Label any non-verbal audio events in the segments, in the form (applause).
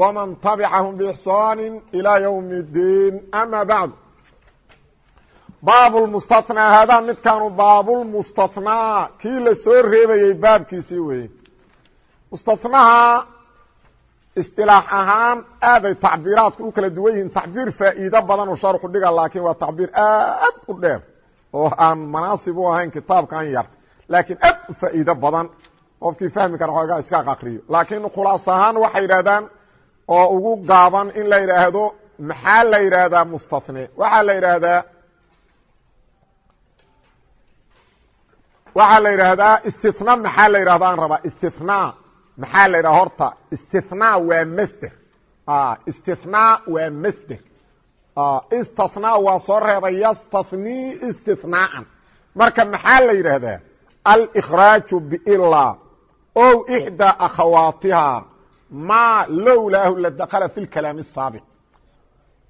ومن تبعهم بإحsان إلى يوم الدين أmا بعد baab المsتثنى hada midkaanu baabulmustaثنىa kii la soo reebayey baabkiisii weye mustaثnaha اصطilaax ahaan aaday tacbiiraadku u kala duwan yihiin tacbiir faa'iido badan u sharxu dhiga laakiin waa tacbiir aad u dheer oo aan manaasib u ahayn kitaabkan yar laakiin aad u faa'iido badan qofkii fahmi kara xoogaa iska aqriyo laakiin khulaas ahaan waxay yidhahdaan oo ugu gaaban in la yidhaahdo maxaa la yidhaahdaa mustane waxaa la yidhaahdaa waxaa la yidhaahdaa istina maxaa la yidhahdo aan rabaa? Istina maxaa la yidhahda horta? Istina waa masder. Ah, istina waa masder. Ah, Istana waa soo reebay yastanii istinaaan marka maxaa la yidhaahdaa alkraaju bila ow ixdaa akhawaatiha ma lowlaahu ladakla fi اkalaam الsaabiq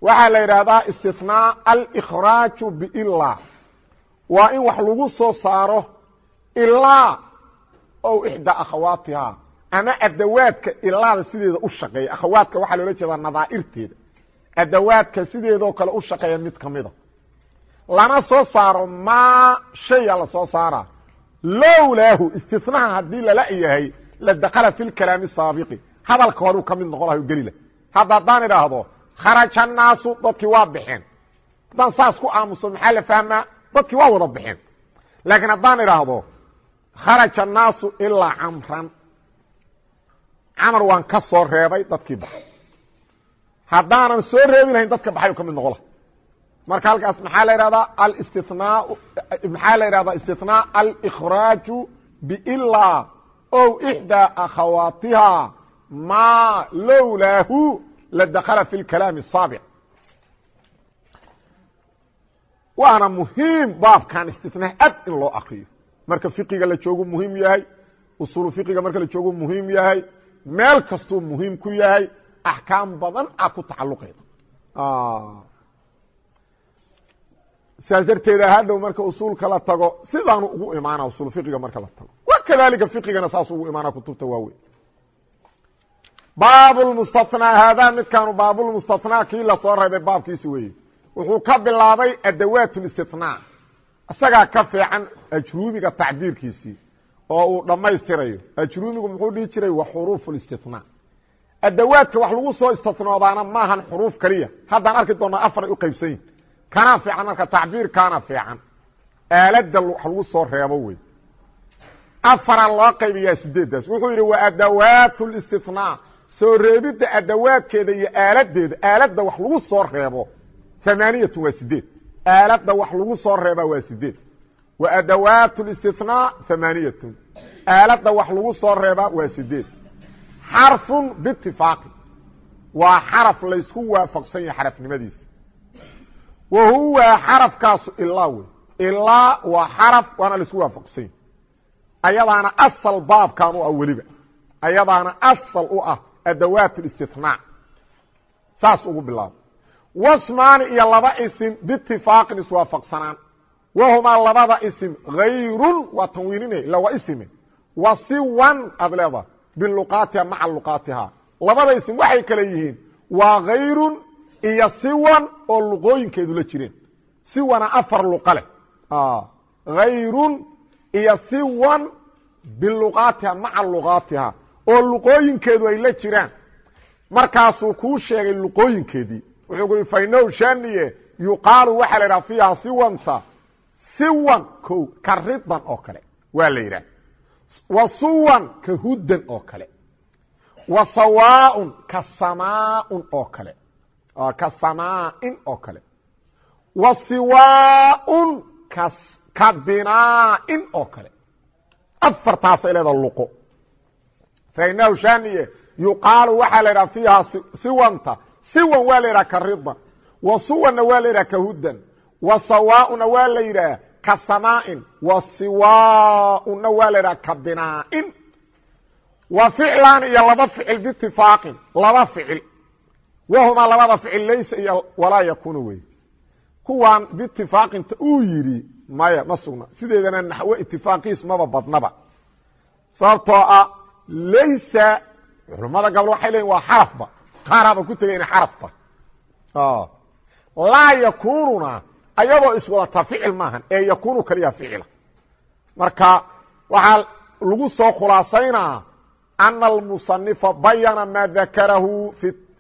waxaa la yidhaahdaa istثnaa alإkhraaجu bإlا waa in wax lagu soo saaro ilaa ow ixdى akhawaatiha ama adawaadka ilaada sideeda u shaqeeya akhawaadka waxaa loola jeedaa nadaa'irteeda adawaadka sideedoo kale u shaqeeya mid kamida lana soo saaro ma shaya lasoo saara lowlaahu istinaha haddii lala yahay ladakla fi اkalaam الsaabiqi hadalkooduu ka mid noqon laha u hadda haddaan idhaahdo kharaja naasu dadkii waa baxeen haddaan saas ku aamuso maxaa la fahmaa? Dadkii waa wada baxeen laakiin haddaan idhaahdo kharaja naasu ilaa camran. Camar waan ka soo reebay dadkii baxay. Haddaanan soo reebi lahayn dadka baxayu ka mid noqon marka halkaas maxaa la idhahdaa alstina maxaa la idhahdaa istinaa alkraaju bilaa ow ixdaa akhawaatiha ma lowlaahu ladakla fi اkalaam الsaabiq waana muhiim baabkan istithnaa ad in loo akriyo marka fiqiga la joogu muhiim yahay usuulu fiqiga marka la joogu muhiim yahay meel kastuu muhiim ku yahay axkaam badan a ku tacaluqeeda saas darteeda hadhow marka usuulka la tago sidaanu ugu imaana usul fiqiga marka la tago wakadalika fiqigana saas ugu imaana kutubta waaweyn baabulmustathnaa haadaa midkaanu baabulmustathnaa kii la soo reebay baabkiisi weeye wuxuu ka bilaabay adawaat listithnaa isagaa ka fiican ajruumiga tacbiirkiisii oo uu dhammaystirayo. Ajruumigu muxuu dhihi jiray wa xuruufu listithnaa adawaadka wax lagu soo istathnoodaana maahan xuruuf keliya haddaan arki doonaa afaray u qaybsan yihiin kanaa fiican marka tacbiirkaana fiican. Aaladda wax lagu soo reebo wey afara loo qaybiyaa sideeddaas wuxuu yidhi wa adawaat اlاstinaa soo reebidda adawaadkeeda iyo aaladeeda aaladda wax lagu soo reebo amaaniyatu waa sideed. Aaladda wax lagu soo reebaa waa sideed. Wa adawaat اlistinaa amaaniyatun aaladda wax lagu soo reebaa waa sideed. Xarfun biitifaaqi waa xaraf laysku waafaqsan yahay xarafnimadiisa. Wa huwa xarafkaasu ilaa wey ilaa waa xaraf waana la isku waafaqsany ayadaana asal baabkan u ah weliba. Ayadaana asal u ah adawaat اlistinaa saas ugu bilaabo wasmaani iyo laba isim biitifaaqin iswaafaqsanaan wahumaa labada isim hayrun waa tanwiinine ila isime wa aad leeda biluqaatiha maca luqaatiha labada isim waxay kale yihiin waa hayrun iyo siwan oo luqooyinkeedu la jireen siwana afar luqa hayrun iyo siwan biluqaatiha maca luqaatiha oo luqooyinkeedu ay la jiraan. Markaasuu kuu sheegay luqooyinkeedii. Wuxuu ku yihi fainow shaniye yuqaalu waxaa la idhaha fiiha siwanta siwan ko ka ridan oo kale. Waa la yidhaha. Wa suwan ka hudan oo kale. Wa sawaaun ka samaaun oo kale. Ka samaain oo kale. Wa siwaaun ka binaain oo kale. Afartaasay leedaha luqo fainahu shaniye yuqaalu waxaa la idhaha fiiha siwanta. Siwan waa la idhaha ka ridan wa suwana waa la yidhaha ka hudan wa sawaauna waa la yidhaah ka samaa'in. Wa siwaauna waa la yidhaha ka binaa'in. Wa ficlaan iyo laba ficil biitifaaqin laba ficil. Wahumaa ah laysa culammada gabl waxay leeyiin waa xarafba qaaraaba ku tegay ina xarafta laa yakununa ayadoo iswadata ficil maahan ee yakunu kaliya ficila marka waxaa lagu soo khulaasaynaa ana almusanifa bayana ma dakarahu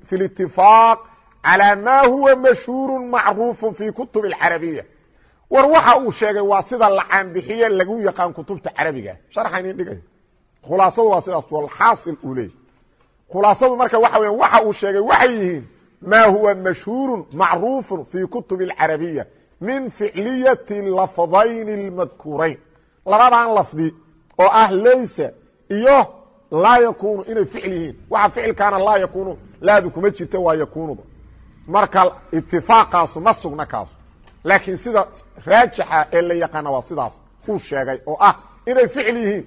fi اlitifaaq calى ma huwa mashhuuru macruufu fi kutub اlcarabiya war waxa uu sheegay waa sida lacaanbixiye lagu yaqaan kutubta carabiga sharxa inin dhigay khulaasadu waa sidaas walxaasil uu leeyay khulaasadu marka waxa weya waxa uu sheegay waxay yihiin ma huwa mashhuuru macruufu fi kutub اlcarabiya min ficliyati lafdayn اlmadkuurayn labadan lafdi oo ah laysa iyo laa yakunu inay ficil yihiin. Waxa ficilkaana laa yakunu laadu kuma jirta waa yakunuba marka itifaaqaasu ma sugna kaasu. Laakiin sida raajixa ee la yaqaana waa sidaas uu sheegay oo ah inay ficil yihiin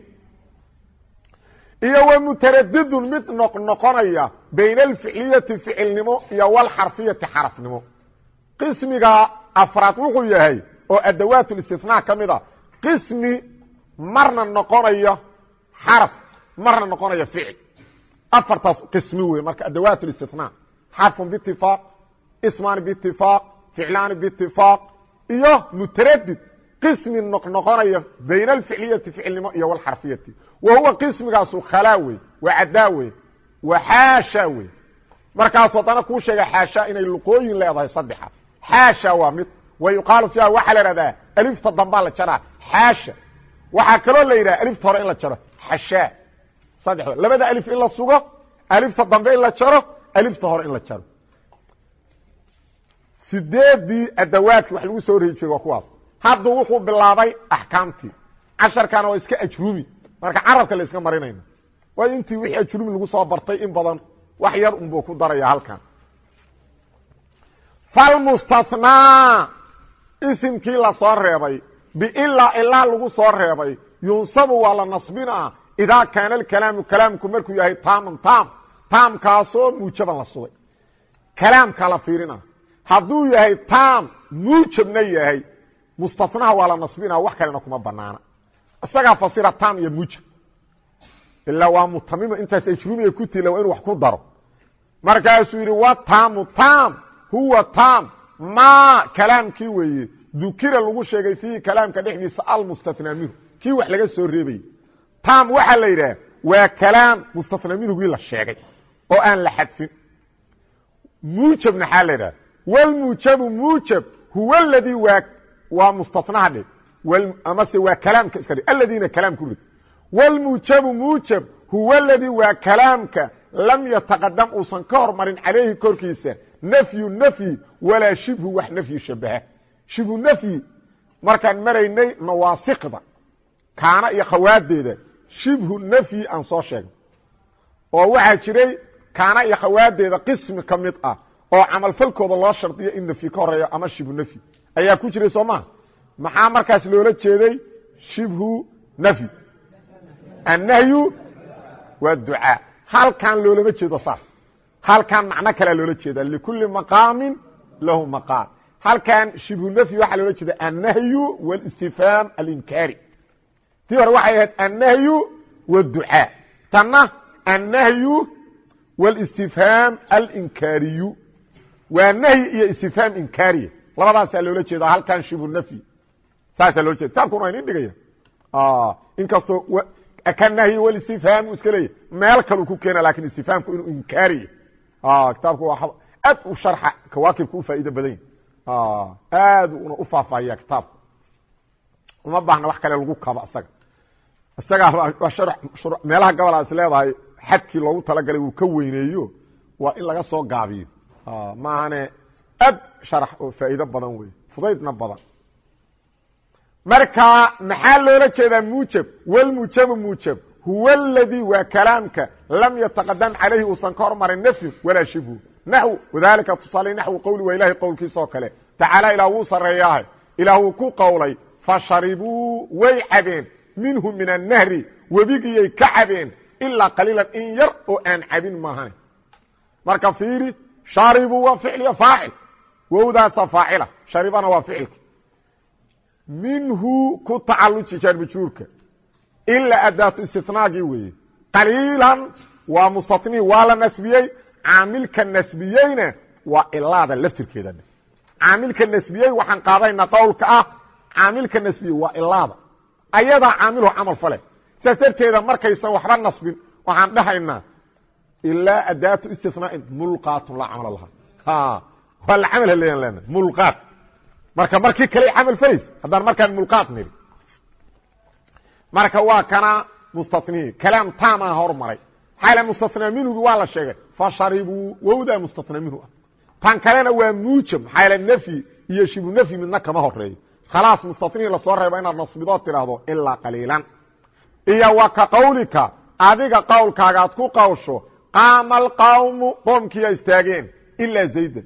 iyo wa mutaradidun mid noqnoqonaya bayna alficliyati ficilnimo iyo walxarfiyati xarafnimo. Qismiga afraad wuxuu yahay oo adawaat اlistinaa ka mid a qismi marna noqonaya xaraf marna noqonaya ficil. Afartaas qismi wey marka adawaat اlistinaa xarfun biitifaaq ismaani biitifaaq ficlaani biitifaaq iyo mutaradid qismi noqnoqonaya bayna alficliyati ficilnimo iyo walxarfiyati. Wa huwa qismigaasu khalaa wey waa cadaa wey wa xaasha wey. Markaas haddana kuu sheega xaasha inay luqooyin leedahay saddexa xaasha waa mid wa yuqaalu fiiha waxaa la ihahdaa alifta dambaa la jaraa xaasha. Waxaa kaloo la yidhaha alifta hore in la jaro xashaa. Saddex labada alif in la sugo alifta dambe in la jaro alifta hore in la jaro. Sideedii adawaadki wax lagu soo reebi jiray waa kuwaas hadda wuxuu bilaabay axkaamtii. Casharkana waa iska ajrumi. Marka carabka la iska marinayna. Waayo intii wixii ajrumi lagu soo bartay in badan wax yar unbuu ku daraya halkan. Falmustathnaa isimkii la soo reebay biilaa ilaa lagu soo reebay yunsabu waa la nasbinaa idaa kaana alkalaamu kalaamku markuu yahay taaman taam. Taamkaasoo muujaban la sugay. Kalaamkaa la fiirina. Hadduu yahay taam muujabna yahay mustathnaha waa la nasbinaa wax kalena kuma banaana isagaa fasira taam iyo muujab ilaa waa mutamima intaas ajrumiga ku tila waa inu wax ku daro. Markaasuu yidhi wa taamu taam huwa taam ma kalaamkii weeye dukira lagu sheegay fiihi kalaamka dhexdiisa almustathnaa minhu. Kii wax laga soo reebayey taam waxaa la yidhaah waa kalaam mustathnaa minhugii la sheegay oo aan la xadfin. Muujab maxaa la yidhaha wlmuujabu muujab huwa ladii waa waa mustathnaha dhe amase waa kalaamka iska dhe aladiina kalaam ku rid wlmuujabu muujab huwa ladii waa kalaamka lam yataqadam uusan ka hormarin calayhi korkiisa. Nafyu nafyi walaa shibhu wax nafyi shabaha. Shibhu nafyi markaan maraynay nawaasikda kaana iyo khawaadeeda shibhu nafyi aan soo sheegnay oo waxaa jiray kaana iyo khawaadeeda qismi ka mid ah oo camalfalkooda loo shardiyo in nafyi ka horeeyo ama shibhu nafyi ayaa ku jiray soo maa maxaa markaas loola jeeday shibhu nafyi annahyu waa ducaa halkan loolama jeedo saas halkan macno kalea loola jeeda likulli maqaamin lahu maqaam halkan shibhu nafyi waxaa loola jeeda annahyu wاlistifhaam alinkaari tii hore waxay ahayd annahyu wاducaa tanna annahyu wاlistifhaam alinkaariyu waa nahyi iyo istifhaam inkaariya labadaasaa loola jeeda halkan shibhu nafyi saasaa loola jeeda kitaabkuna waa inin dhigaya. Inkastoo ka nahyi walistifhaam iska leeyahy meel kaluu ku keena laakiin istifhaamku inuu inkaariya kitaabku waa aad u sharxa kawaakibka u faa'ido badan. Aad una u faahfaahiya kitaabku. Uma baahna wax kale lagu kabo isaga isagaa meelaha gobol is leedahay xadkii loogu talagalay uu ka weyneeyo waa in laga soo gaabiyo maahane aad sharax oo faa'iido badan wey fudaydna badan marka maxaa loola jeedaa muujab wlmuujabu muujab huwa اladii waa kalaamka lam yataqadam calayhi uusan ka hormarin nafyu walaa shibhu naxw wadalika tusaale naxwu qowli waa ilahay qowlkiisa oo kale tacaala ilaah wuu sarreeyaahay ilaah wuu ku qowlay fasharibuu way cabeen minhu min annahri webigiyay ka cabeen ilaa qaliilan in yar oo aan cabin maahane marka fiiri sharibuu waa ficliya faacil wowdaasa faacila sharibana waa ficilka minhu ku tacaluji jaarmajuurka ilaa adaatu istinaagii weeye qaliilan waa mustatnii waa la nasbiyey caamilka nasbiyeyna waa ilaada laftirkeeda caamilka nasbiyey waxaan qaadayna qowlka ah caamilka nasbiyey waa ilaada ayadaa caamilhu camal fale saas darteeda markaysan waxba nasbin waxaan ilaa adaatu istinaain mulqaatun laa camal laha waa la camal haleyan lena mulqaat marka markii kale camal falays haddaan markaan mulqaat niri marka waa kana mustatnihi kalaam taamaa hormaray maxaa mustatnaa minhugi waa la sheegay fasharibuu wowdaa mustatnaa minhu ah tan kalena waa muujab maxaa nafyi iyo shibu nafyi midna kama horeeyo khalaas mustatnihi la soo reebo inaad nasbidood tidhaahdo ilaa qaliilan iyo wa ka qawlika adiga qowlkaaga ad ku qawsho qaama alqawmu qoomkiiya istaageen ilaa zaydan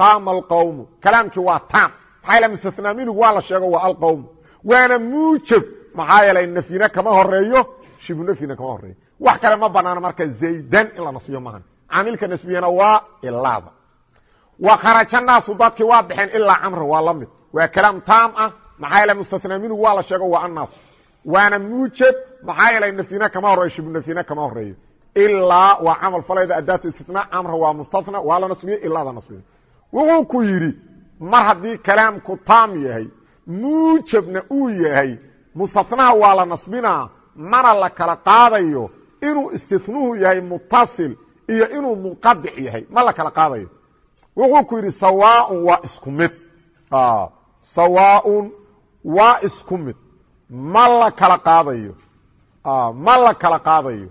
qaama alqawmu kalaamkii waa taam maxaa yaele mustatnaa minhugi waa la sheego waa alqawmu waana muujab maxaa yeelay nafyina kama horeeyo shibu nafyina kama horeeyo wax kale ma banaano marka zaydan in la nasbiyo maahan caamilka nasbiyana waa ilaada wa kharaja naasu dadkii waa baxeen ilaa camran waa la mid waa kalaam taam ah maxaa yeelay mustathnaa minhu waa la sheego waa annaas waana muujab maxaa yeelay nafyina kama horeeyo shibu nafyina kama horeeyo ilaa waa camal falayda adaatu istinaa camra waa mustathna waa la nasbiyo ilaada nasbiyo wuxuu ku yidhi mar haddii kalaamku taam yahay muujabna uu yahay mustathnaha waa la nasbinaa mana la kala qaadayo inuu istinuhu yahay mutasil iyo inuu munqadic yahay ma la kala qaadayo. Wuxuu ku yidhi sawaaun waa isku mid. Sawaaun waa isku mid. Ma la kala qaadayo. Ma la kala qaadayo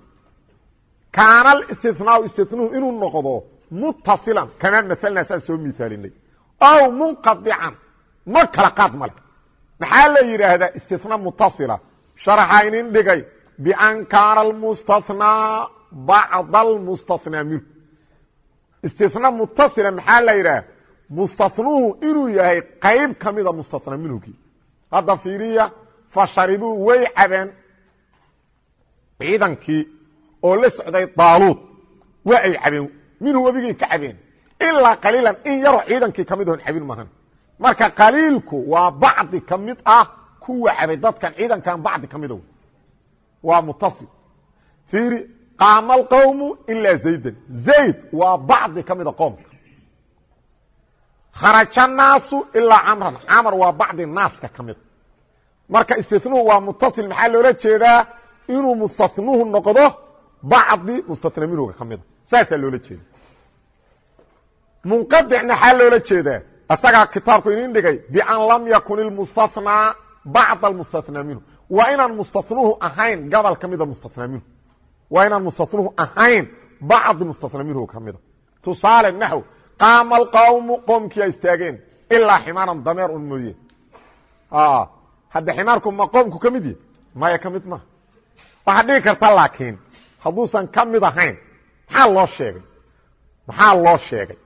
kaana alistinaau istinuhu inuu noqdo mutasilan kamaa maalnaa saan soo miaalinay ow munqadican. Ma kala qaad male. Maxaa la yidhaahdaa istina mutasila sharaxa inin dhigay bian kaana almustathnaa bacda almustathnaa minhu. Istina mutasila maxaa la yidhaha mustathnuhu inuu yahay qayb ka mida mustathnaa minhugii hadda fiiriya fasharibuu way cabeen. Ciidankii oo la socday daaluud waa ay cabeen minhu webigay ka cabeen ilaa qaliilan in yaroo ciidankii ka mid oon cabin mahan. Marka qaliilku waa bacdi ka mid ah kuwa cabay dadkan ciidankan bacdi ka mida waa mutasil fiiri qaama alqowmu ilaa zaydan. Zayd waa bacdi ka mida qoomka kharaja naasu ilaa camran. Camar waa bacdi naaska ka mida marka istinuhu waa mutasil maxaa loola jeedaa? Inuu mustanuhu noqdo bacdi mustatna minhuga ka mida saasaa loola jeeda munqadicna maxaa loola jeedaa isagaa kitaabku inin dhigay bian lam yakun ilmustathnaa bacd almustathnaa minhu waa inaan mustanuhu ahayn gobol ka mida mustathnaa minhu waa inaan mustanuhu ahayn bacdi mustathnaa minhu ka mida tusaale naxw qaama alqawmu qoomkiia istaageen ilaa ximaaran dameer un mooye hadda ximaarku ma qoomku ka mid yahy maya ka mid maha waxaad dhigi karta laakiin hadduusan ka mid ahayn. Maxaa loo sheegay? Maxaa loo sheegay?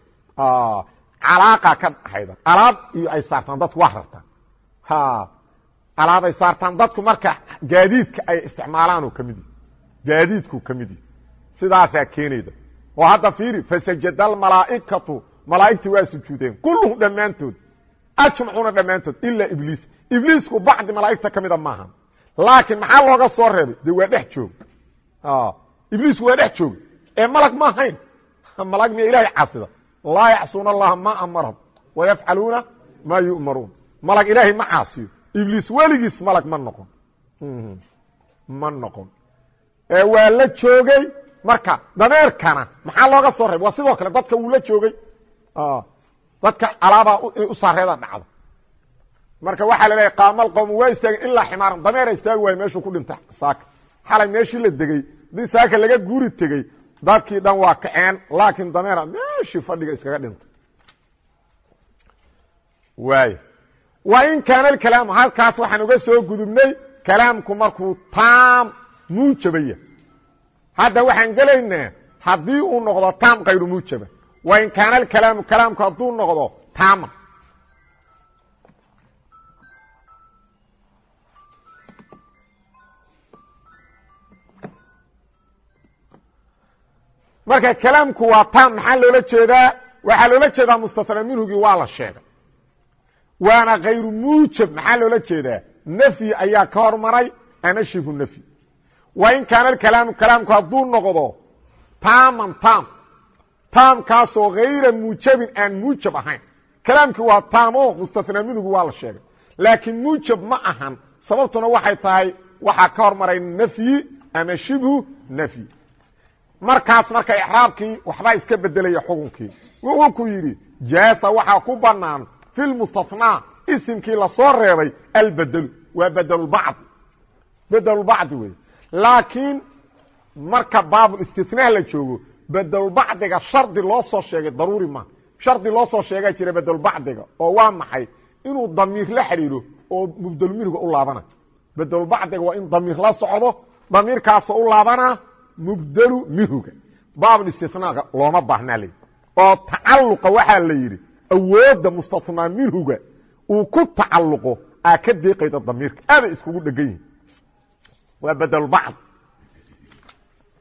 Calaaqa ka dhaxayda alaab iyo ay saartaan dadku waa rartaan alaab ay saartaan dadku marka gaadiidka ay isticmaalaanuu ka mid gaadiidkuu ka mid sidaasaa keenayda. Oo hadda fiiri fasajada almalaa'ikatu malaa'igtii waa sujuudeen. Kulluhum dhammaantood ajmacuuna dhammaantood ilaa ibliis. Ibliisku bacdi malaa'igta ka mida maaha laakiin maxaa looga soo reebay? De waa dhex joog ibliisku waa dhex jooga ee malag ma ahayn. Malag miya ilahay caasida laa yacsuuna allaha ma amarahum wayafcaluuna maa yu'maruun. Malag ilaahay ma caasiyo. Ibliis weligiis malag ma noqon. Ma noqon. Waa la joogay. Marka dameerkana maxaa looga soo reebay? Waa sidoo kale dadka wuu la joogay. Dadka alaabaa inay u saareeda dhacdo. Marka waxaa la leeyahy qaamal qowmu waa istaageen ilaa ximaaran. Dameera istaagi waayo meeshuu ku dhinta saaka. Xalay meeshii la degey haddii saaka laga guuri tegey dadkii dhan waa kaceen laakiin dameera meeshii fadhiga iskaga dhintay waay wa in kaana alkalaamu halkaas waxaan uga soo gudubnay kalaamku markuu taam muujabaya hadda waxaan gelaynaa haddii uu noqdo taam kayru muujaba wain kaana alkalaamu kalaamku hadduu noqdo taama marka kalaamku waa taam maxaa loola jeedaa? Waxaa loola jeedaa mustathna minhugii waa la sheegay. Waana kayru muujab maxaa loola jeedaa? Nafyi ayaa ka hormaray ama shibhu nafyi wain kaana alkalaamu kalaamku hadduu noqdo taaman taam taamkaasoo hayra muujabin aan muujab ahayn. Kalaamkii waa taamo mustathnaa minhugi waa la sheegay. Laakiin muujab ma ahan sababtuna waxay tahay waxaa ka hormaray nafyi ama shibhu nafyi markaas marka ixraabkii waxbaa iska bedelaya xukunkii. Wuxuu ku yidhi jaasa waxaa ku banaan fi lmustathnaa isimkii la soo reebay albedelu. Waa bedelubacd bedelubacdi wey. Laakiin marka baabulistithnaa la joogo bedelbacdiga shardi loo soo sheegay daruuri ma shardi loo soo sheegaa jira bedelbacdiga oo waa maxay? Inuu damiir la xidhiiro oo mubdelminhuga u laabana. Bedelbacdiga waa in damiir la socdo damiirkaasoo u laabana mubdelu minhuga. Baabulistithnaaga looma baahnaa le oo tacalluqa waxaa la yidhi awoodda mustathnaa minhuga uu ku tacalluqo aa ka deeqayda damiirka. Aaday iskugu dhegan yihiin waa bedelbacd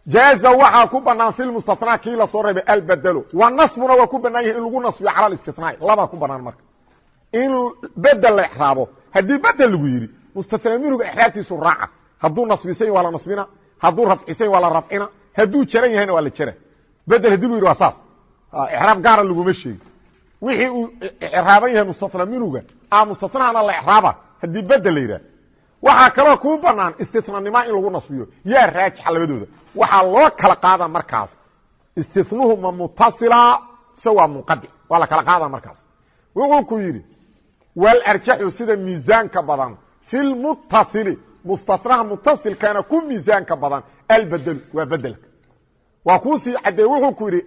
jaaza waxaa ku banaan fi mustathnaa kii la soo reebay albedelo wa nasbuna waa ku banaan yahay in lagu nasbiyo cala istinaai labaa ku banaan marka. In bedel la exraabo haddii bedel lagu yidhi mustathnaa minhuga exraabtiisu raaca. Hadduu nasbisan waa la nasbina hadduu rafcisan waa la rafcina. Hadduu jaran yahayna waa la jara bedel haddii lu yidhi waa saas. Exraab gaara laguma sheegi. Wixii uu exraaban yahay mustathnaa minhuga a mustathnahana la exraaba haddii bedel la yidhah waxaa kaloo kuu banaan istinanima in lagu nasbiyo. Yaa raajixa labadooda. Waxaa loo kala qaada markaas. Istinuhu ma mutasila se waa munqadic waa la kala qaada markaas. Wuxuu ku yidhi walarjaxu sida miisaanka badan fi lmutasili mustanaha mutasilkana ku miisaanka badan albedelu waa bedelka waa kuusii caddeeye wuxuu ku yidhi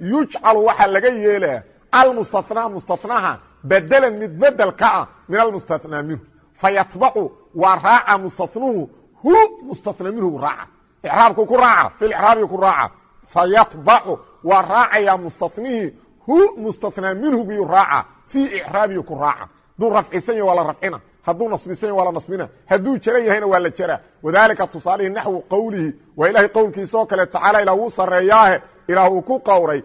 yujcalu waxaa laga yeelaa almustanaa mustanaha bedelan mid bedel ka ah min almustanaa minhu fayatbacu waa raaca mustanuhu hu mustana minhu raaca iraabku ku raaca fi iraabi ku raaca fayatbacu waa raacaya mustanihii hu mustanaa minhugiyu raaca fii icraabiyi ku raaca hadduu rafcisan yahy waa hadduu nasbisan yahy waa la nasbina hadduu jaran yahayna waa la jara. Wadalika tusaalihi naxwu qowlihi waa ilahay qowlkiisaoo kale tacaala ilaa wuu sareeyaahe ilaah uu ku qowray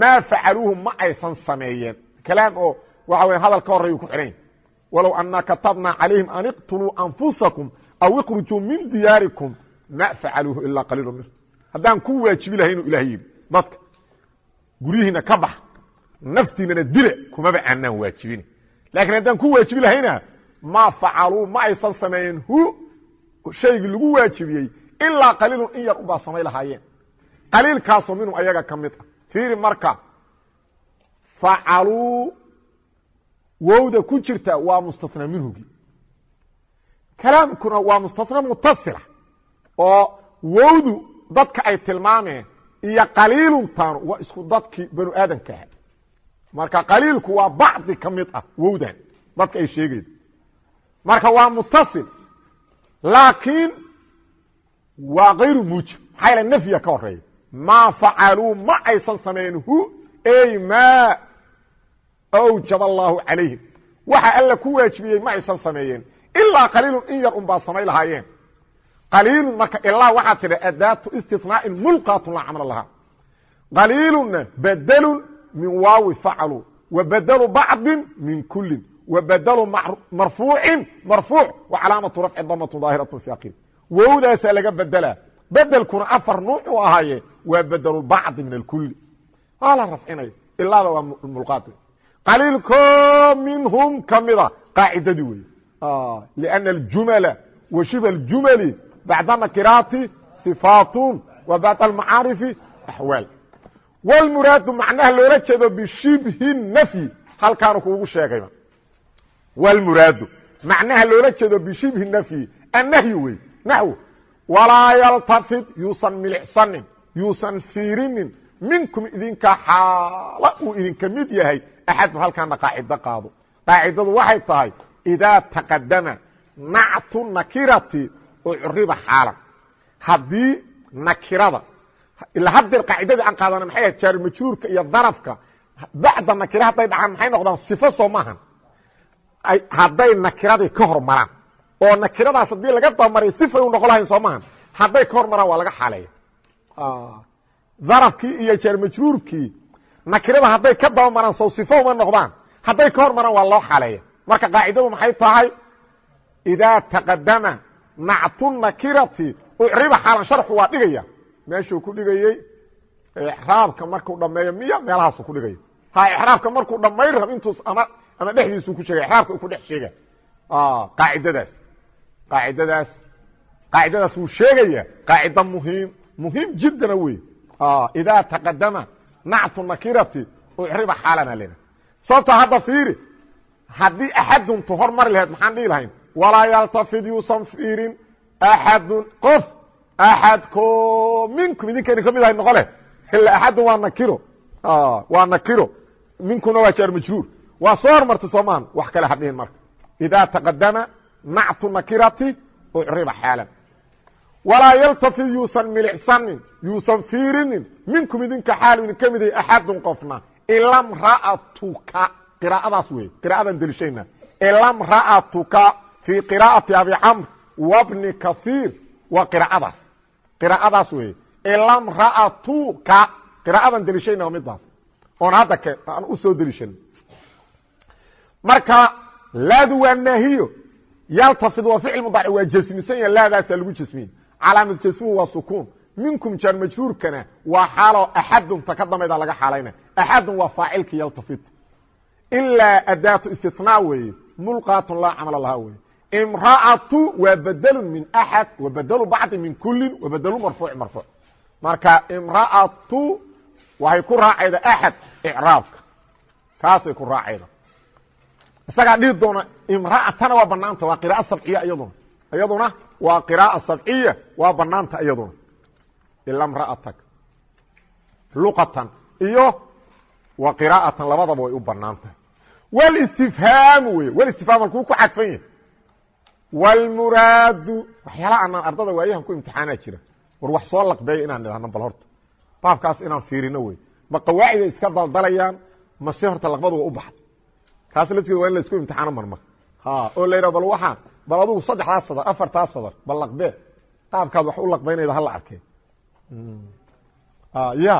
maa facaluuhu ma aysan sameeyeen. Kalaam oo waxa weya hadal ka horreyu ku xidhanya walow ana katabna calayhim an iqtuluu anfusakum aw ikhrujuu min diyaarikum ma facaluuhu ilaa qaliilu min haddaan ku waajibi lahay inuu ilaah yidhi. Dadka guryihiina ka bax naftiinana dile kumaba aanaan waajibin. Laakiin haddaan ku waajibi lahayna maa facaluu ma aysan sameeyeen hu shaygii lagu waajibiyey ilaa qaliilun in yar ubaa samay lahaayeen. Qaliilkaasoo minhum ayaga ka mid ah. Fiiri marka facaluu wowda ku jirta waa mustatna minhugii kalaamkuna waa mustatna mutasila oo wowdu dadka ay tilmaameen iyo qaliiluntaanu waa isku dadkii banu aadamka aha marka qaliilku waa bacdi ka marka waa mutasil laakiin waa kayru muujib maxaa yaele nafyiga ka horreeya maa facaluu ma aysan sameyn hu ey maa awjab allaahu calayhim. Waxa alla ku waajibiyey ma aysan sameeyeen. Ilaa qaliilun in yar un baa samay lahaayeen. Qaliilun marka ilaa waxaa tidha adaatu istinaa'in mulqaatun laa camla lahaa. Qaliilunna badelun min waawi facaluu wa badelu bacdin min kulin wa badelu marfuucin marfuuc wa calaamatu rafci damatu daahiratu fi aqil wowdaasaa laga bedelaa bedelkuna afar nuuc u ahaaye waa bedelubacdi min alkuli waa la rafcinaya ilaada waa mulqaat qaliilko minhum ka mida qaacidadii wey لأن الجمل وشبه الجمل بعد النكرات صفاaت وبعد المعاaرف أحواaل والمراaد معنaha loola jeedo بشبه النفي halkaanu kuugu sheegayba wlmuraadu macnaha loola jeedo bishibhi nafyi annahyi wey naxw walaa yaltafid yuusan milicsanin yuusan fiirinin minkum idinka xaala uu idinka mid yahay axadu halkaana qaacido qaado. Qaacidadu waxay tahay idaa taqadama nactu nakirati ucriba xaalan. Haddii nakirada ila haddeer qaacidadii aan qaadana maxay ahay jaarmajruurka iyo darafka bacda nakira hadday dhacaan maxay noqdaan sifo soo maahan? Hadday nakiradii ka hor maraan oo nakiradaas haddii laga dabamariya sifay u noqon lahayn soo maahan hadday ka hor maraan waa laga xaaleeya. Darafkii iyo jaar majruurkii nakirada hadday ka daba maraan sow sifo uma noqdaan. Hadday ka hor maraan waa loo xaaleeya. Marka qaacidadu maxay tahay? Idaa taqadama nactu nakirati ucriba xaalan sharxu waa dhigaya. Meeshuu ku dhigayey ixraabka markuu dhameeyo miya meelahaasu ku dhigaya ha ixraabka markuu dhammayn rab intuus ama ama dhexdiisuu ku sheegay ixraabka ku dhex sheega qaacidadaas qaacidadaas qaacidadaas wuu sheegaya qaacida muhiim muhiim jiddana wey idaa taqadama nactu nakirati ucriba xaalana lena. Sababta hadda fiiri haddii axaduntu hor mari lahayd maxaan dhihi lahayn? Walaa yaltafid yuusan fiirin axadun qof axadko minkum idinkani ka mid ahay noqo leh. Ila axadun waa nakiro waa nakiro minkuna waa jaar majruur waa soo hormartay soomaan wax kale hadhihin marka idaa taqadama nactu nakirati ucriba xaalan. Walaa yaltafid yuusan milicsanin yuusan fiirinin minkum idinka xaal idin ka mid yahay axadun qofna ilam ra'atuka qiraa'adaas wey qira'adan delishayna ilam ra'atuka fii qiraa'ati abi camr wabni kaiir waa qiraa'adaas. Qiraa'adaas wey ilam ra'atuka qiraa'adan delishayna waa midaas oon hadda aan u soo delishan marka laadu waa naahiyo yaltafid waa ficil mudaaric waa jasmisan ya laadaasaa lagu jasmiyey calaamad jasmuhu waa sukuun. Minkum jaar majruurkana waa xaalo axadunta ka dambayda laga xaalayna. Axadun waa faacilkii yaltafid ilaa adaatu istinaa weeye mulqaatun laa camala lahaa weeye. Imra'atu waa bedelun min axad wa bedelu bacdi min kulin wa bedelu marfuuci marfuuc. Marka imra'atu waxay ku raacayda axad icraabka. Kaasay ku raacayda isagaa dhihi doona imra'atana waa banaanta waa qira'a sabciya iyaduna. Iyaduna waa qira'a sabciya waa banaanta iyaduna. Ila mra'atak luqatan. Iyo wa qiraa'atan labadaba way u bannaan tahay walistifhaamu wey walistifhaam halkuu ku cadfan yahay. Wlmuraadu waxyaalaha anaan ardada waayahan ku imtixaanaa jira. War wax soo laqbeeya inaan idhahno bal horta. Baabkaas inaan fiirino wey ma qawaaciday iska daldalayaan mase horta laqbadu waa u baxda kaas lafteeda waa in la isku imtixaano marmar. Oo la yidhah bal waxaan bal adugu saddexdaas sadar afartaas sadar bal laqbee qaabkaad wax u laqbaynayda hala arkee ya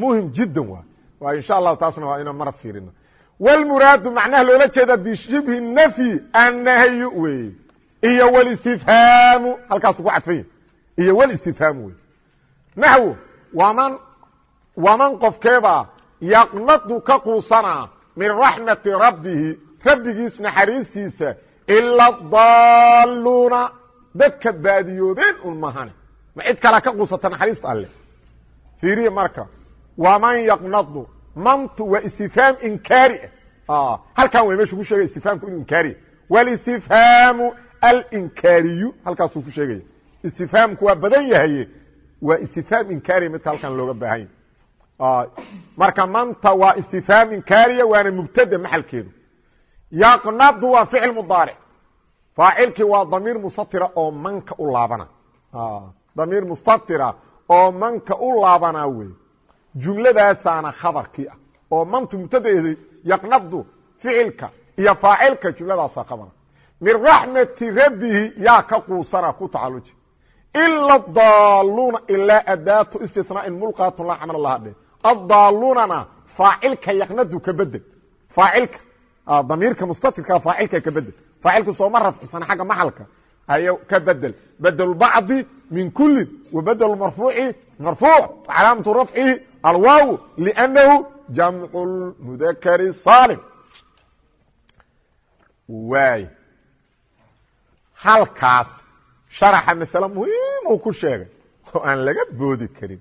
muhiim jiddan waa. Waa insha allahu taasna waa inaan mara fiirino wlmuraadu macnaha loola jeeda bishibhi nafyi annahyu wey. Iyo wlistifhaamu halkaasu ku cadfanya iyo wlistifhaamu wey. Naxwo waman waman qofkeebaa yaqnadu ka quusanaa min raxmati rabbihi rabbigiis naxariistiisa ila daaluuna dadka baadiyoobeen un mahane ma cid kalaa ka quusata naxariista alleh fiiriya marka waman yaqnadu mantu waa istifhaam inkaari ah halkan way meeshu ku sheegaya istifhaamku inuu inkaariya walistifhaamu alinkaariyu halkaasuu ku sheegaya istifhaamku waa badan yahaye waa istifhaam inkaariya midka halkan looga baahanya marka manta waa istifhaam inkaariya waana mubtada maxalkeedu. Yaqnadu waa ficil mudaaric. Faacilkii waa damiir mustatira oo manka u laabana. Damiir mustatira oo manka u laabana wey. Jumladaasaana khabarkii ah. Oo mantu mubtadaeeday yaqnadu ficilka iyo faacilka jumladaasa khabara min raxmati rabbihi yaa ka quusana ku tacaluji ila daaluuna ilaa adaatu istinaa'in mulqaatun laa camal laha adaalunana faacilka yaqnadu ka bedel faacilka damiirka mustatirka faacilka ka bedel faacilku sooma rafcisana xagga maxalka ay ka bedel bedel bacdi min kulin wa bedel marfuuci marfuuc calaamatu rafcihi alwaaw lأnnahu jamcu mudakari saalim waay halkaas sharaxa masale muhiim uu ku sheegay oo aan laga boodi karin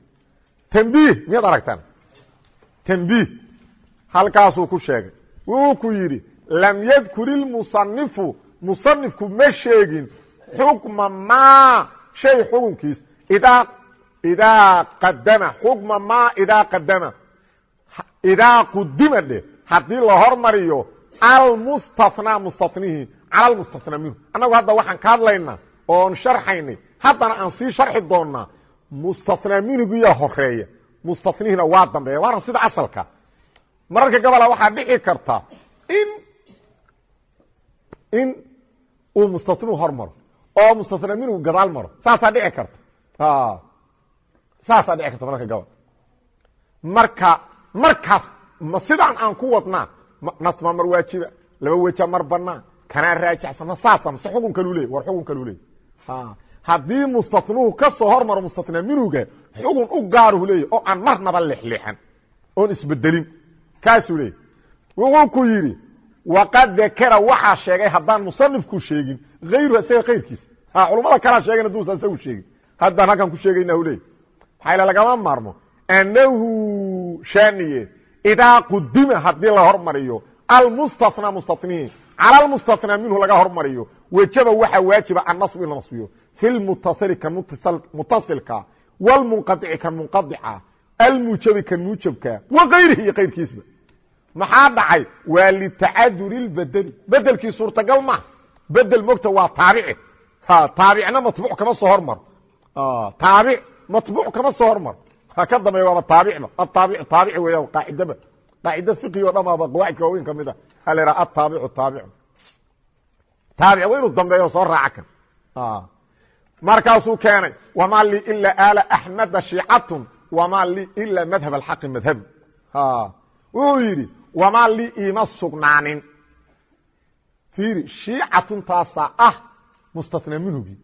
tambiih miyaad aragtaan tambiih halkaasuu ku sheegay. Wuu ku yidhi lam yadkur ilmusanifu musanifku ma sheegin xukma maa shay xukunkiis. Idaa qadama xukma maa idaa qadama idaa qudima dheh haddii la hormariyo almustathnaa mustathnihii cala almustathnaa minhu. Annagu hadda waxaan ka hadlaynaa oon sharxaynay. Haddana aan sii sharxi doonnaa mustanaa minhugiyaa horreeya mustanihina waa dambeeya waana sida asalka. Mararka gabola waxaa dhici karta in in uu mustanihu hor maro oo mustanaa minhu gadaal maro saasaa dhici karta. Saasaa dhici karta mararka gabol marka markaas ma sidaan aan ku wadnaa nasma mar waajiba laba weja mar banaan kanaa raajacsan ma saasa mase xukun kalu leey war xukun kalu leey haddii mustanuhu ka soo hormaro mustanaa minuga xugun u gaaruhu leeya oo aan marnaba lexleexan oon isbedelin. Kaasuu leeyay wuxuu ku yidhi waqad dakara waxaa sheegay haddaan musanifku sheegin hayru isaga kayrkiisa culummada kalaa sheegan haduusa isagu sheegin. Haddaan halkan ku sheegayna leey maxaa lagama maarmo annahu shaniye idaa qudima haddii la hormariyo almustanaa mustanihi cala almustanaa minhu laga hormariyo wejaba waxaa waajiba annasbu in la nasbiyo. Fi lmutasili kan mutasilka wlmunqaici kan munqaica almuujabi kan muujabka wa kayrihi iyo kayrkiisba maxaa dhacay waa litacaduri lbedeli bedelkii suurtagal ma bedel mogta waa taabici taabicna matbuuc kama soo hormaro taabic matbuuc kama soo hormaro ka dambeeya waaba taabicba ataabic taabici weya qaacidaba qaacida fiqi o dhamaaba qawaacidka waaweyn ka mid a a la yhaha ataabicu taabicu taabic waa inuu dambeeyo soo raaca kan markaasuu keenay wma lii ila aala axmeda shiicatun wma lii ila madhab alxaqi madhabu wuxuu yidhi wamaa lii iima sugnaanin. Fiiri shiicatun taasaa ah mustatna minhugi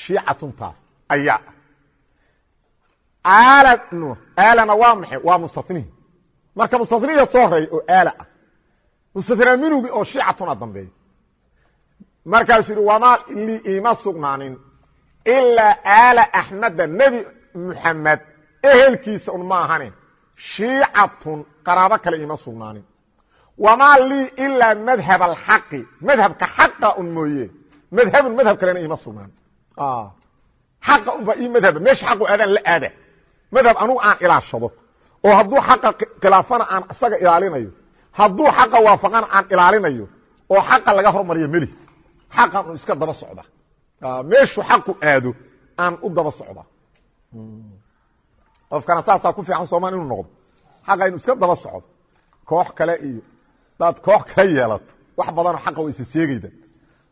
shiicatun taas ayaa. Ah aalana waa maxay? Waa mustatnihi marka mustatnihiya soo horreeya oo aala ah mustatna minhugi oo shiicatuna dambeeya markaasuu yidhi wamaa lii iima sugnaanin ilaa aala axmeda nebi muxamed ehelkiisa un ma ahane shiicatun qaraabo kale iima sugnaanin. Wamaa lii ilaa madhab alxaqi madhabka xaqa un mooye madhabun madhab kalena iima sugnaanin xaqa unbaa ii madhaba meesha xaqu aadaan la aada. Madhab anugu aan ilaashado oo hadduu xaqa khilaafana aan isaga ilaalinayo hadduu xaqa waafaqana aan ilaalinayo oo xaqa laga hormariyo meli xaqan un iska daba socda. Meeshuu xaqu aado aan u daba socda. Qofkana saasaa ku fiican soomaan inuu noqdo. Xaqa inuu iska daba socdo. Koox kale iyo daad koox kale yeelato. Wax badanoo xaqa wa isa seegayda.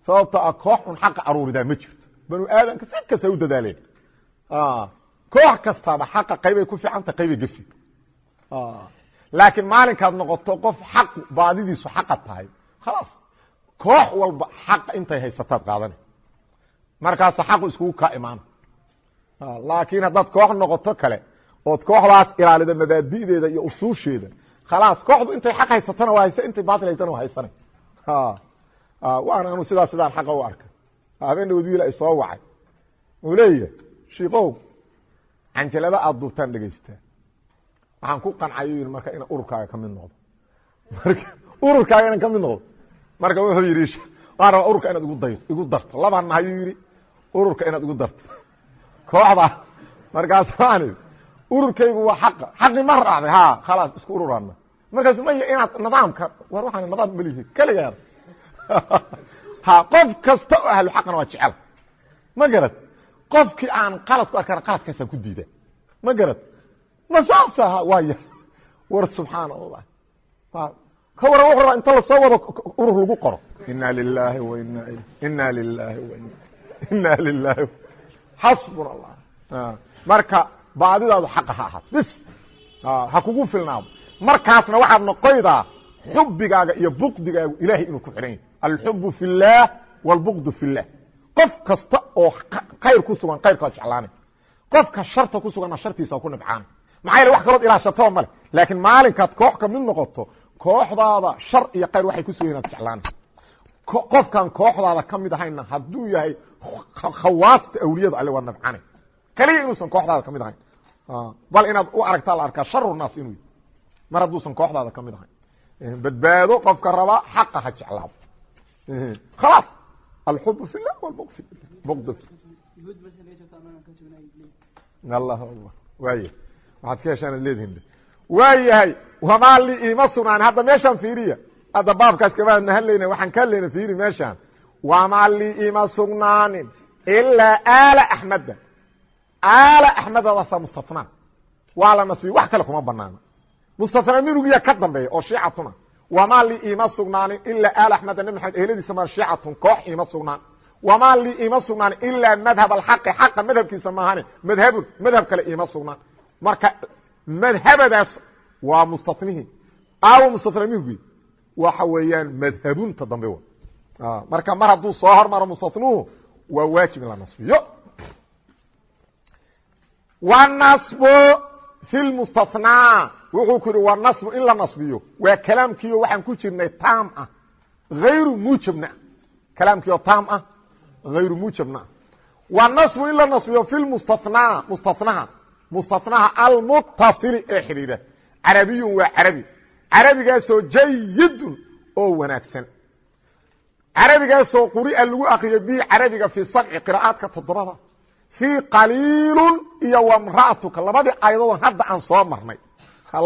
Sababto ah koox un xaqa aruuridaa ma jirto. Banu aadamka si kasta u dadaaleen. Koox kastaaba xaqa qaybay ku fiicanta qaybay gefi laakiin maalinkaad noqoto qof xaqu baadidiisu xaqa tahay. Khalaas koox walba xaqa intay haysataad qaadana markaasa xaqu iskugu kaa imaana laakiin haddaad koox noqoto kale ood kooxdaas ilaalida mabaadi'deeda iyo usuusheeda khalaas kooxdu intay xaq haysatana waa haysa intay baatil haysana waa haysana waana anu sidaa sidaan xaqa u arkay. Habeen dhawad wiil ay soo wacay. Uu leeyahay shiikow canjalada aada duubtaan dhegaystaa waxaan ku qancay u yidhi marka ina ururkaaga ka mid noqdo. (laughs) Marka ururkaaga inan ka mid noqdo marka wuxuu yidhi waan rabaa ururka inaad igu day igu darto. Labaan nahayuu yidhi? Ururka inaad igu darto. Kooxda markaas waan ururkaygu waa xaqa xaqi ma raacday. Ha khalaas isku ururaana markaasu maya inaad nidaamka war waxaan nidaam malihi keligaan (laughs) ha qof kasta oo ahlu xaqana waa jecel. Ma garad qofkii aan qalad ku arkana qaladkaasaan ku diida ma garad ma saasa waaya. War subxaan allah ka waran wuxuu rabaa inta lasoo wado urur lagu qoro ina lilaahi wa ina ina lilaahi wa ina lilaahi xasbuna allah marka baadidaadu xaqa ha ahaato bis ha kugu filnaado markaasna waxaad noqoydaa xubigaaga iyo buqdigaagu ilahay inuu ku xidhan yahy alxubu fi اllaah wاlbuqdu fi اllah qof kasta oo khayr ku sugan khayrkaa jeclaanay qofka sharta ku suganna shartiisa ku nibcaana maxaa yele wax kalood ilaashataba male laakiin maalinkaad koox ka mid noqoto kooxdaada shar iyo khayr waxay ku sugan inaad jeclaana qofkan kooxdaada ka mid ahayna hadduu yahay khawaasta awliyada alle waa nabcana kaliya inuusan kooxdaada ka mid ahayn. Bal inaad u aragtaa la arkaa sharu naas inuu mar hadduusan kooxdaada ka mid ahayn. Badbaado qofka rabaa xaqa ha jeclaado. Khalaas. Alxub fi llah wlbd allah allah waaya waxaad ka heshaan ad leedihin waa yahay? Wamaa li iima sugnaan hadda meeshaan fiiriya. Hadda baabkaas kamaadna hadlayna waxaan ka hadlayna fiiri meeshaan. Wamaa li iima sugnaanin ilaa aala axmeda aala axmedadaasa mustatna. Waa la nasbiye wax kale kuma banaana mustatna minugiya ka dambeeya oo shiicatuna. Wamaa li iima sugnaanin ilaa aal axmeda nabi maxamed ehladiisa ma shiicatun koox iima sugnaan. Wamaa li iima sugnaanin ilaa madhab alxaqi xaqa madhabkiisa maahane madhabun madhab kale iima sugnaan. Marka madhabadaas waa mustanihii aawo mustatna minugi waxa weeyaan madhabunta dambe w marka mar hadduu soo hormaro mustanuhu waa waajib in la nasbiyo. Wanasbu fi lmustathnaa wuxuu ku yidhi waa nasbu in la nasbiyo. Waa kalaamkiio waxaan ku jirnay taam ah. Hayru muujabna kalaamkiio taam ah hayru muujabna wa nasbu in la nasbiyo fi lmustathnaa mustathnaha mustathnaha almutasili ee xidhiidha carabiyun waa carabi carabigaasoo jayidun oo wanaagsan carabigaasoo quri'a lagu akriyo bi carabiga fii sabci qira'aadka toddobada fii qaliilun iyo wamra'atuka labadii aayadood hadda aan soo marnay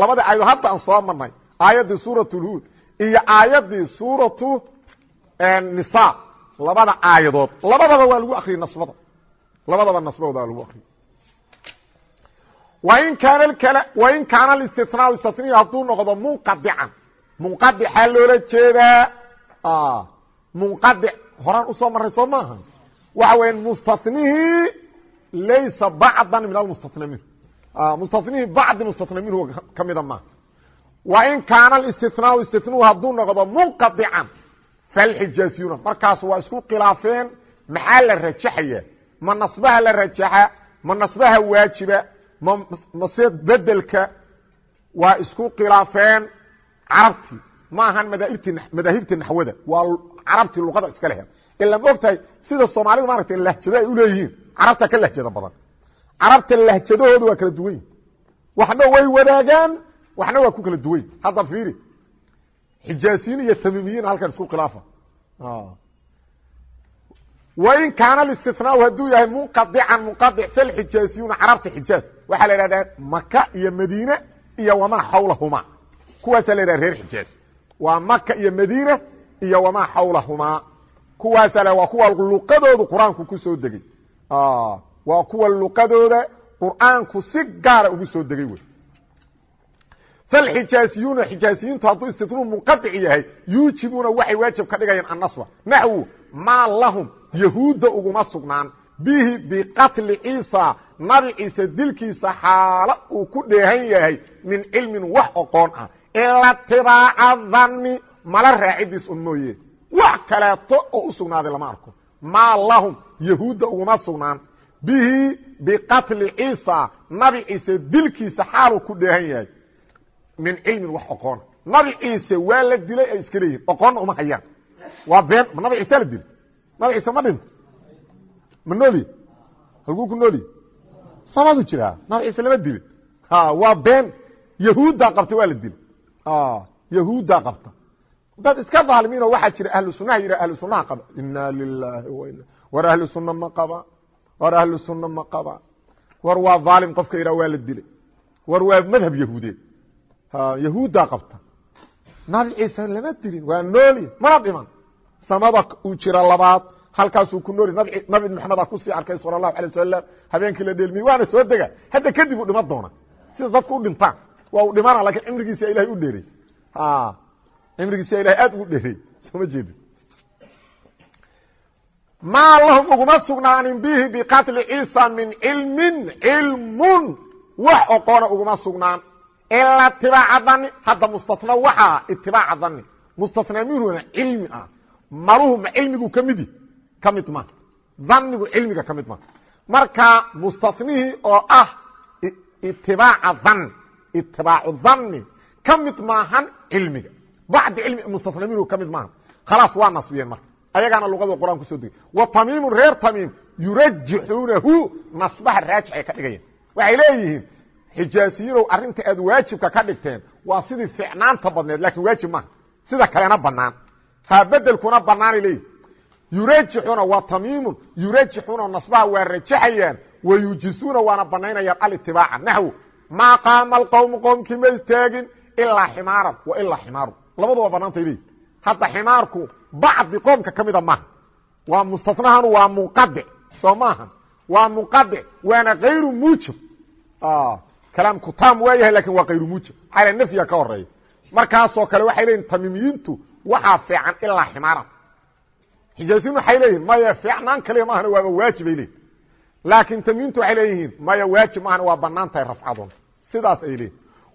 labadii aayadood hadda aan soo marnay aayaddii suurat lhuud iyo aayaddii suuratu nisa labada aayadood labadaba waa lagu akriyey nasbada labadaba nasbadooda waa lagu akriyey wain kaana alistinaau istiniya hadduu noqdo munqadican munqadixaa loola jeedaa munqadic horaan u soo marray soo maaha waxa weya mustanihii laysa bacdan min almustana minhu mustanihii bacdi mustana minhu ka mida maaha wain kaana alistinaau istinuu hadduu noqdo munqadican falxijaasiyuuna markaas waa isku khilaafeen maxaa la rajaxaya ma nasbaha la rajaxa ma nasbaha waajiba bedelka waa isku khilaafeen carabtii ma ahan madaahibta naxwada. Waa carabtii luqada iska lehed ila ma og tahay sida soomaalida maaragta lahjado ay uleeyihiin carabta ka lahjado badan. Carabta lahjadahooda waa kala duwan waxna way wadaagaan waxna waa ku kala duwan hadda fiiri xijaasiyiin iyo tamiimiyiin halkan isku khilaafa wain kaana listinaau hadduu yahay munqadican munqadic falxijaasiyuuna carabta xijaaz. Waxaa la ihahdaa maka iyo madiine iyo wamaa xawlahuma kuwaasaa la yidhaha reer xijaaz. Waa maka iyo madiina iyo wamaa xawlahumaa kuwaasaa waa kuwa luqadoodu qur'aanku ku soo degey waa kuwa luqadooda qur'aanku si gaara ugu soo degey wey falxijaasiyuuna xijaasiyiintu hadduu istinuu munqadic yahay yuujibuuna waxay waajib ka dhigayaan annasba naxwu maa lahum yahuudda uguma sugnaan bihi biqatli ciisa nabi ciise dilkiisa xaalo uu ku dheehan yahay min cilmin wax oqoon ah ila tibaaca danni mala raacidiis un mooye wax kaleeto oo u sugnaaday lama arko maa lahum yahuudda uguma sugnaan bihi biqatli ciisa nabi ciise dilkiisa xaaluu ku dheehan yahay min cilmin wax oqoona nabi ciise waa la dilay ay iska leeyihiin oqoonna uma hayaan. Waa been nabi ciise la dilay nabi ciise ma dhinta? Ma nooli? Halkuu ku nooli? Samadu jiraa nabi ciise lama dilin. Waa been. Yahuuddaa qabta waa la dilay yahuuddaa qabta. Dad iska dhaalimiinoo waxaa jira ahlu sunaha yidha ahlu sunaha qaba. Ina lilaahi ina war ahlu sunna ma qaba. War ahlu sunna ma qaba. War waa dhaalim qofka yidhaha waa la dilay. War waa madhab yahuudeed yahuuddaa qabta. Nabi ciise lama dilin waa nooli mana dhiman. Samada uu jira labaad halkaasuu ku nooli. Nabi maxameda ku sii arkay sala allahu alay wasalam habeenkii la dheelmiyey waana soo dega. Hadda kadib uu dhiman doona sida dadku u dhintaan waa uu dhimana lakiin cimrigiisa ilahay u dheerey cimrigiisa ilahay aad ugu dheerey sooma jeedi maa lahum uguma sugnaanin bihi biqatli ciisa min cilmin cilmun wax oqoona uguma sugnaan ila itibaaca dani hadda mustatna waxaa itibaaca dani mustatna minhuna cilmi ah maluhu ma cilmigu ka midi ka mid ma danigu cilmiga ka mid ma marka mustatnihii oo ah itibaaca dani itibaacu dani ka mid maahan cilmiga bacdi cilmi mustatna minhu ka mid maahan khalaas waa nasbiyeen marka ayagaana luqada quraan ku soo degay wa tamiimu reer tamiim yurajixuunahu nasbaha raajix ay ka dhigayaan waxay leeyihiin xijaasiyiinow arrinta aad waajibka ka dhigteen waa sidii ficnaanta badneed. Laakiin waajib maaha sida kalena banaan ha bedelkuna banaanay leeyihiin yurajixuuna waa tamiimun. Yurajixuuna nasbaha waa rajaxayaan wa yujisuuna waana banaynayaan alitibaaca naxwu maa qaama alqowmu qowmkii ma istaagin? Ilaa ximaaran. Wa ilaa ximaaru. Labaduba banaantay leeyihiin hadda ximaarku bacdi qoomka ka mida maaha. Waa mustanahanu waa munqadic soo maaha? Waa munqadic waana kayru muujab kalaamku tam waa yahay laakiin waa kayru muujab maxaa nafyiga ka horreeya markaasoo kale waxay leeyihiin tamiimiyiintu waxaa fiican ilaa ximaaran xijaasiyin waxay leeyihiin maya fiicnaan kaliya maahana waaba waajibay leeyihiin laakiin tamiimiintu waxay leeyihiin maya waajib maahana waa bannaan tahay rafcadun sidaas ay leeyihiin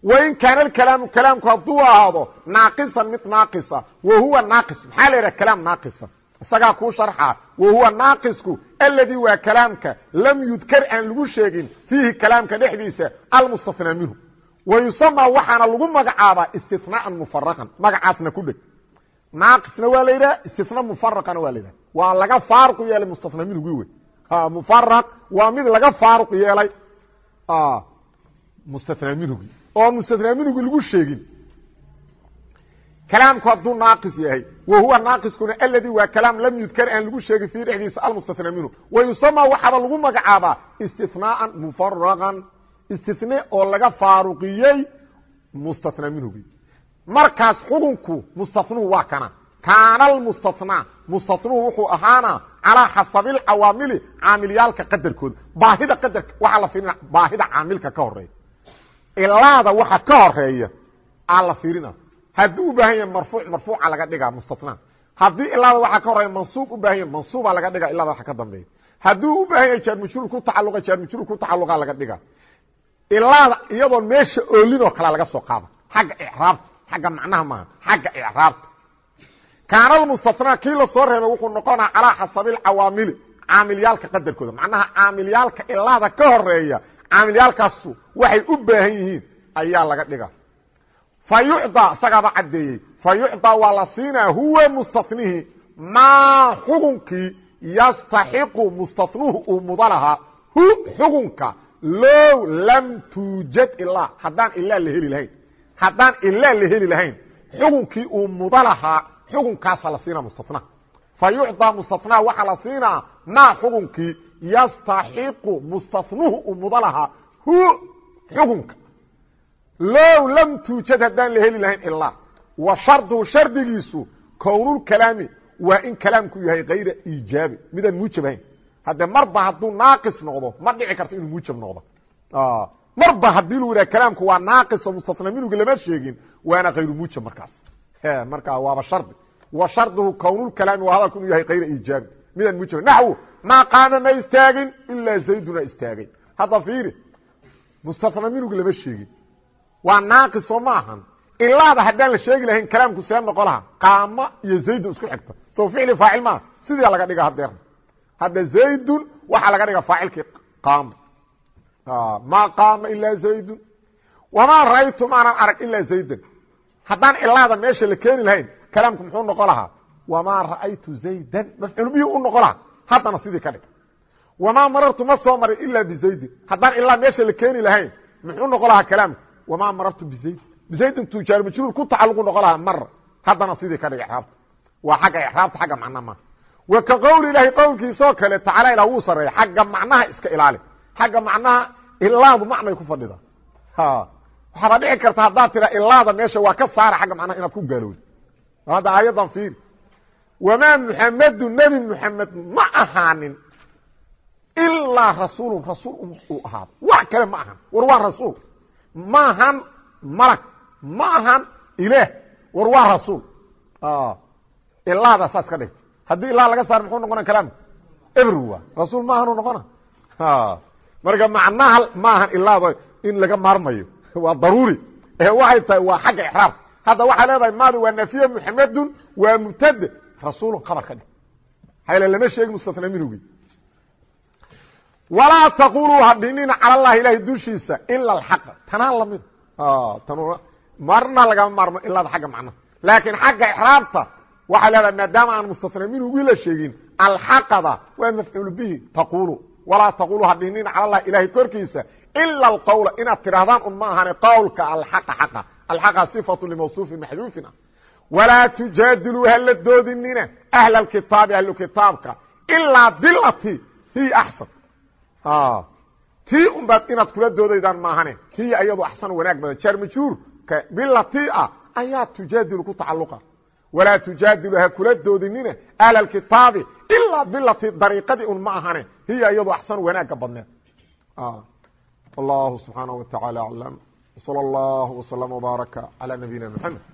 wain kaana kalaamu kalaamku hadduu ahaado naaqisan mid naaqisa wa huwa naaqis. Maxaa la yidhaha kalaam naaqisa isagaa kuu sharxa wa huwa naaqisku aladii waa kalaamka lam yudkar aan lagu sheegin fiihi kalaamka dhexdiisa almustathnaa minhu. Wa yusamaa waxaana lagu magacaabaa istinaaan mufaraqan magacaasna ku dheg. Naaqisna waa la yidhaha istina mufaraqana waa la yidhaha. Waa laga faaruq yeelay mustathnaa minhugii wey mufaraq waa mid laga faaruq yeelay mustathnaa minhugii oo mustathnaa minhugii lagu sheegin kalaamku hadduu naaqis yahay wa huwa naaqiskuna aladii waa kalaam lam yudkar aan lagu sheegin fii dhexdiisa almustathnaa minhu. Wa yusamaa waxaaba lagu magacaabaa istinaaan mufaraqan istine oo laga faaruqiyey mustathnaa minhugii markaas xukunku mustanuhu waa kana. Kaana almustathnaa mustanuhu wuxuu ahaana calaa xasabilcawaamili caamilyaalka qadarkooda baahida qadarka waxaa la fiirina baahida caamilka ka horreeya ilaada waxa ka horreeya aa la fiirina haddii u baahan yahay marfuuc marfuuca laga dhigaa mustathnaa haddii ilaada waxa ka horreeya mansuub u baahan yahay mansuuba laga dhiga ilaada waxa ka dambeeya. Haddii u baahan yahay jaarmajruur ku tacaluqa jaarmajruur ku tacaluqa laga dhiga ilaada iyadoo meesha oolinoo kale laga soo qaada. Xagga icraabta xagga macnaha maaha. Xagga icraabta kaana almustathnaa kii la reebay wuxuu noqonaa calaa xasabilcawaamili caamilyaalka qadarkooda. Macnaha caamilyaalka ilaada ka horreeya caamilyaalkaasu waxay u baahan yihiin ayaa laga dhiga fa yucdaa isagaaba caddeeyey fa yucdaa waa la siinaa huwa mustatnihi maa xukunkii yastaxiqu mustanuhu uu muda lahaa hu xukunka low lam tuujad ilaa haddaan ilaa la heli lahayn haddaan ilaa la heli lahayn xukunkii uu muda lahaa xukunkaasa la siinaa mustatna fa yucdaa mustatnaa waxaa la low lam tuujad haddaan la heli lahayn ilaa wa sharduhu shardigiisu kownulkalaami waa in kalaamku yahay kayra iijaabi midaan muujab ahayn. Hadde marba hadduu naaqis noqdo ma dhici karto inuu muujab noqdo. Marba haddii lu yidhaha kalaamku waa naaqis oo mustatna minuga lama sheegin waana kayru muujab markaas. Markaa waaba shardi wa sharduhu kownulkalaami waa hadalku inuu yahay kayra iijaabi midaan muujab naxwu maa qaama ma istaagin ilaa zayduna istaagay hadda fiiri mustatna minuga lama sheegin waa naaqis oo ma ahan. Ilaada haddaan la sheegi lahayn kalaamku see noqo laha qaama iyo zaydun isku xigta. Soo ficli faacil maaha sidii laga dhiga hadeerna hadda zaydun waxaa laga dhiga faacilkii qaama. Ma qaama ilaa zaydun. Wamaa ra'aytu maanan arag ilaa zaydan. Haddaan ilaada meesha la keeni lahayn kalaamku muxuu noqo lahaa. Wamaa ra'aytu zaydan. Mafcuul bihi u noqo lahaa? Haddana sidii ka dhig. Wamaa marartu ma soo marin ilaa bizaydin haddaan ilaa meesha la keeni lahayn muxuu noqo lahaa kalaamku wamaa marartu bizaydin bizaydin tujaar majruur ku tacaluqu noqo lahaa mara haddana sidii ka dhig ixraabta waa xagga ixraabta xagga macna maaha wa ka qowli ilaahi qowlkiisoo kale tacaala ilah wuu sareeya xagga macnaha iska ilaali xagga macnaha ilaadu macnay ku fadhida waxaaba dhici karta haddaad tira ilaada meesha waa ka saara xagga macnaha inaad ku gaalowda hadda aayaddan fiiri wamaa muxamedu nebi muxamed ma ahaanin ilaa rasuulun rasuul uu ahaado wax kale ma ahan war waa rasuul ma ahan malag ma ahan ilaah war waa rasuul. Ilaada saas ka dhigta haddii ilaa laga saar muxuu noqona kalaamka ebr waa. Rasuul ma ahanu noqona marka macnaha ma ahan ilaado in laga maarmayo (laughs) waa daruuri. Ee waxay tahay waa xagga ixraabka hadda waxaa leedahay maadi waa nafiya muxamedun waa mubtade rasuulun khabar ka dhig. Hayla lama sheegi mustatna minhugi walaa taquluu hadhinina cala allahi ilahi dushiisa ila alxaqa. Tanaa lamida tanuna marna lagama maarmo ilaada xagga macnaha laakiin xagga ixraabta waxay leedahay maadaama aan mustatna minhugii la sheegin alxaqada waa mafcuul bihi taqulu walaa taquluu hadhinina cala allahi ilahi korkiisa ila alqowla inaad tidhahdaan un ma ahane qowlka alxaqa xaqa. Alxaqa sifatu limawsuufin maxduufin ah walaa tujaadiluu hala doodinina ahla alkitaabi ahlu kitaabka ilaa bilati hiya axsan Ah. ti unbaad inaad kula doodaydaan maahane? Hiya ayado axsan wanaag badan. Jaar majuurka bila ti a ayaa tujaadilu ku tacaluqa walaa tujaadilu ha kula doodinina ahla kitaabi ilaa bilati dariiqadii un ma ahane. Hiya iyadoo axsan wanaaga badneed wallahu ah. subxaana wa tacaala aclam sal allahu wslm wbaaraka calaa nabiyina mxamed